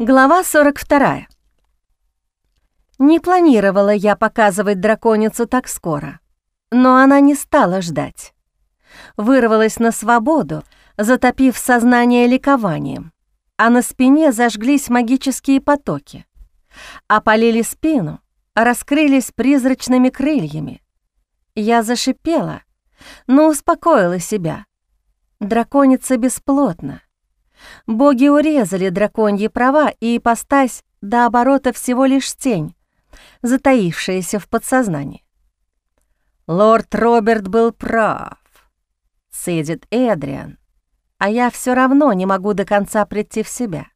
Глава 42. Не планировала я показывать драконицу так скоро, но она не стала ждать. Вырвалась на свободу, затопив сознание ликованием, а на спине зажглись магические потоки, опалили спину, раскрылись призрачными крыльями. Я зашипела, но успокоила себя. Драконица бесплотна. Боги урезали драконьи права, и ипостась до оборота всего лишь тень, затаившаяся в подсознании. «Лорд Роберт был прав», — цедит Эдриан, «а я все равно не могу до конца прийти в себя.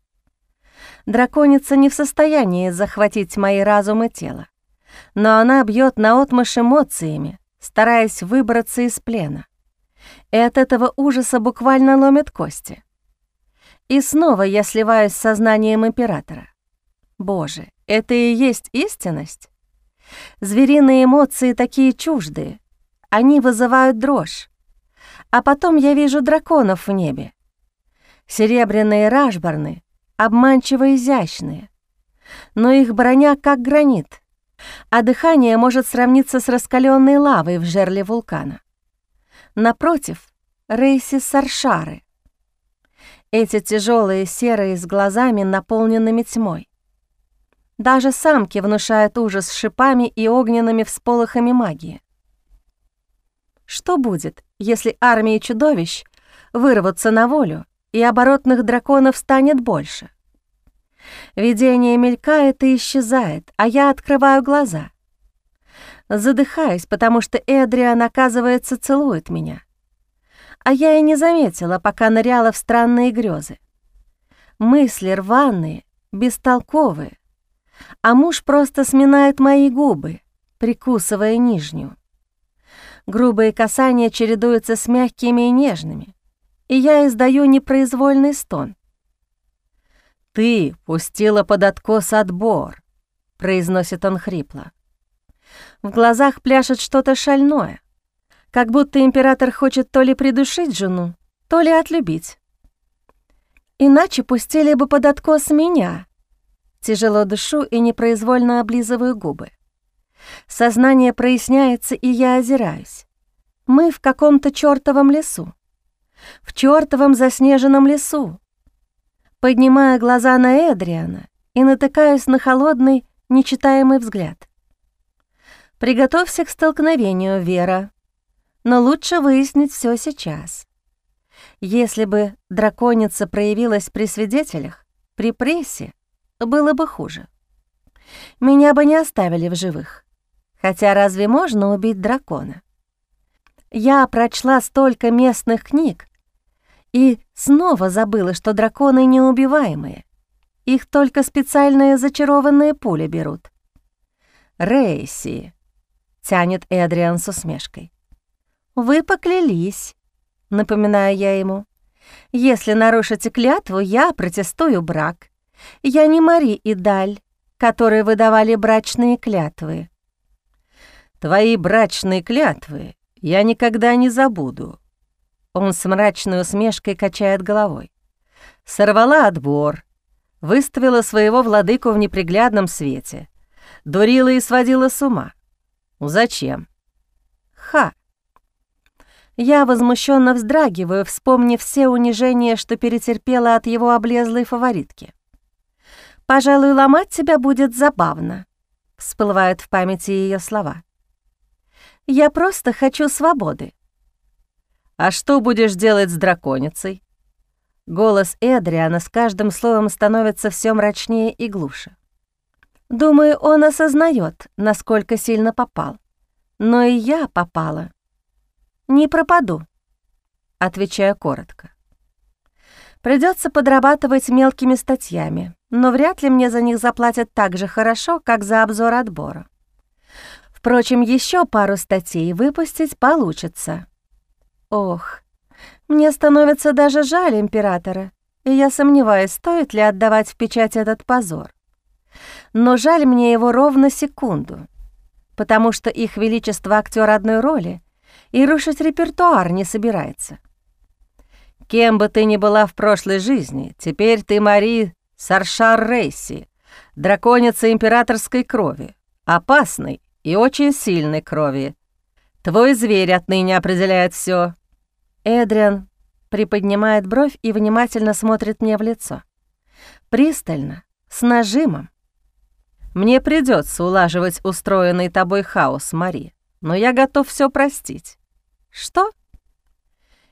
Драконица не в состоянии захватить мои разум и тело, но она бьет наотмашь эмоциями, стараясь выбраться из плена. И от этого ужаса буквально ломит кости. И снова я сливаюсь с сознанием императора. Боже, это и есть истинность? Звериные эмоции такие чуждые. Они вызывают дрожь. А потом я вижу драконов в небе. Серебряные рашборны, обманчиво изящные. Но их броня как гранит, а дыхание может сравниться с раскаленной лавой в жерле вулкана. Напротив — рейси саршары. Эти тяжелые серые с глазами, наполненными тьмой. Даже самки внушают ужас шипами и огненными всполохами магии. Что будет, если армии чудовищ вырвутся на волю, и оборотных драконов станет больше? Видение мелькает и исчезает, а я открываю глаза. Задыхаюсь, потому что Эдриан, оказывается, целует меня. А я и не заметила, пока ныряла в странные грезы. Мысли рваные, бестолковые, а муж просто сминает мои губы, прикусывая нижнюю. Грубые касания чередуются с мягкими и нежными, и я издаю непроизвольный стон. «Ты пустила под откос отбор», — произносит он хрипло. В глазах пляшет что-то шальное, как будто император хочет то ли придушить жену, то ли отлюбить. Иначе пустили бы под откос меня, Тяжело дышу и непроизвольно облизываю губы. Сознание проясняется, и я озираюсь. Мы в каком-то чёртовом лесу. В чёртовом заснеженном лесу. Поднимаю глаза на Эдриана и натыкаюсь на холодный, нечитаемый взгляд. Приготовься к столкновению, Вера. Но лучше выяснить всё сейчас. Если бы драконица проявилась при свидетелях, при прессе, было бы хуже. Меня бы не оставили в живых. Хотя разве можно убить дракона? Я прочла столько местных книг и снова забыла, что драконы неубиваемые. Их только специальные зачарованные пули берут. «Рейси», — тянет Эдриан с усмешкой. «Вы поклялись», — напоминаю я ему. «Если нарушите клятву, я протестую брак. Я не Мари и Даль, которые выдавали брачные клятвы. Твои брачные клятвы я никогда не забуду. Он с мрачной усмешкой качает головой. Сорвала отбор, выставила своего владыку в неприглядном свете, дурила и сводила с ума. Зачем? Ха! Я возмущенно вздрагиваю, вспомнив все унижения, что перетерпела от его облезлой фаворитки. «Пожалуй, ломать тебя будет забавно», — всплывают в памяти ее слова. «Я просто хочу свободы». «А что будешь делать с драконицей?» Голос Эдриана с каждым словом становится все мрачнее и глуше. Думаю, он осознает, насколько сильно попал. Но и я попала. Не пропаду, отвечаю коротко. Придется подрабатывать мелкими статьями, но вряд ли мне за них заплатят так же хорошо, как за обзор отбора. Впрочем, еще пару статей выпустить получится. Ох, мне становится даже жаль императора, и я сомневаюсь, стоит ли отдавать в печать этот позор. Но жаль мне его ровно секунду, потому что их величество актер одной роли и рушить репертуар не собирается. Кем бы ты ни была в прошлой жизни, теперь ты, Мари, Саршар Рейси, драконица императорской крови, опасной и очень сильной крови. Твой зверь отныне определяет все. Эдриан приподнимает бровь и внимательно смотрит мне в лицо. Пристально, с нажимом. Мне придется улаживать устроенный тобой хаос, Мари, но я готов все простить. Что?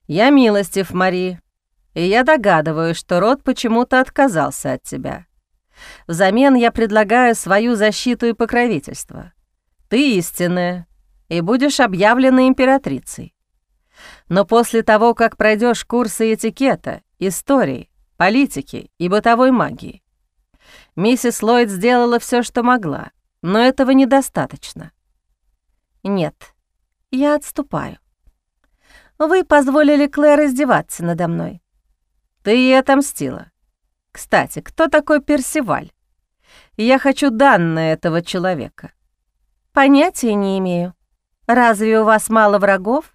Я милостив, Мари, и я догадываюсь, что род почему-то отказался от тебя. Взамен я предлагаю свою защиту и покровительство. Ты истинная и будешь объявлена императрицей. Но после того, как пройдешь курсы этикета, истории, политики и бытовой магии, миссис Ллойд сделала все, что могла, но этого недостаточно. Нет, я отступаю. Вы позволили Клэр издеваться надо мной. Ты ей отомстила. Кстати, кто такой Персиваль? Я хочу данные этого человека. Понятия не имею. Разве у вас мало врагов?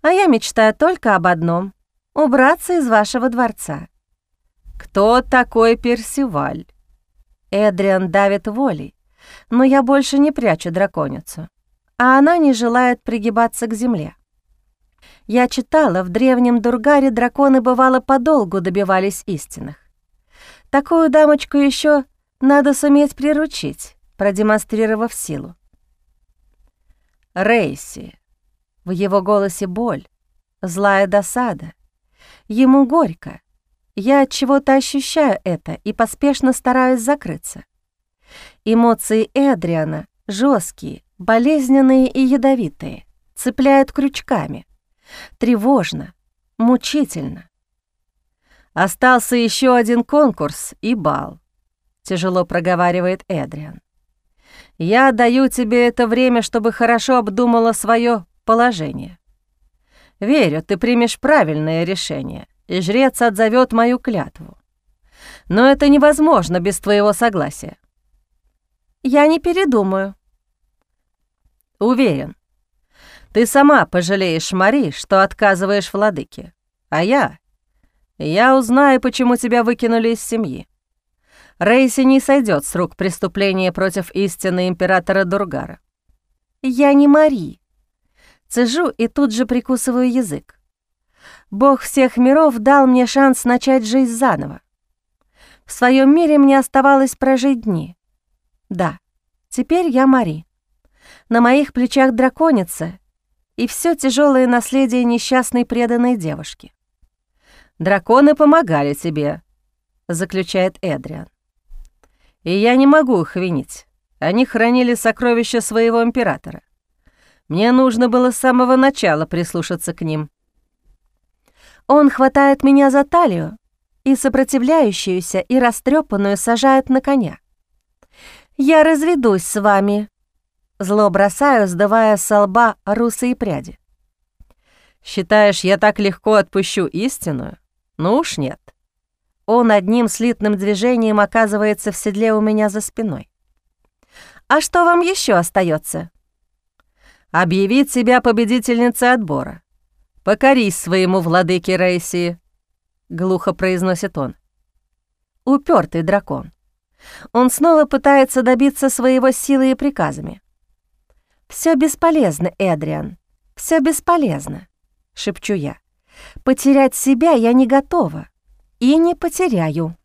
А я мечтаю только об одном — убраться из вашего дворца. Кто такой Персиваль? Эдриан давит волей, но я больше не прячу драконицу, а она не желает пригибаться к земле. Я читала, в древнем Дургаре драконы бывало подолгу добивались истинных. Такую дамочку еще надо суметь приручить, продемонстрировав силу. Рейси. В его голосе боль, злая досада. Ему горько. Я от чего-то ощущаю это и поспешно стараюсь закрыться. Эмоции Эдриана жесткие, болезненные и ядовитые, цепляют крючками — Тревожно, мучительно. «Остался еще один конкурс и бал», — тяжело проговаривает Эдриан. «Я даю тебе это время, чтобы хорошо обдумала свое положение. Верю, ты примешь правильное решение, и жрец отзовет мою клятву. Но это невозможно без твоего согласия». «Я не передумаю». «Уверен, ты сама пожалеешь, Мари, что отказываешь владыке. А я... Я узнаю, почему тебя выкинули из семьи. Рейси не сойдет с рук преступления против истины императора Дургара. Я не Мари. Цежу и тут же прикусываю язык. Бог всех миров дал мне шанс начать жизнь заново. В своем мире мне оставалось прожить дни. Да, теперь я Мари. На моих плечах драконица, и все тяжелое наследие несчастной преданной девушки. «Драконы помогали тебе», — заключает Эдриан. «И я не могу их винить. Они хранили сокровища своего императора. Мне нужно было с самого начала прислушаться к ним». Он хватает меня за талию и сопротивляющуюся и растрепанную сажает на коня. «Я разведусь с вами», Зло бросаю, сдавая со лба русые пряди. «Считаешь, я так легко отпущу истинную? Ну уж нет». Он одним слитным движением оказывается в седле у меня за спиной. «А что вам еще остается? «Объявить себя победительницей отбора. Покорись своему владыке Рейси», — глухо произносит он. Упертый дракон. Он снова пытается добиться своего силы и приказами. Все бесполезно, Эдриан, все бесполезно», — шепчу я. «Потерять себя я не готова и не потеряю».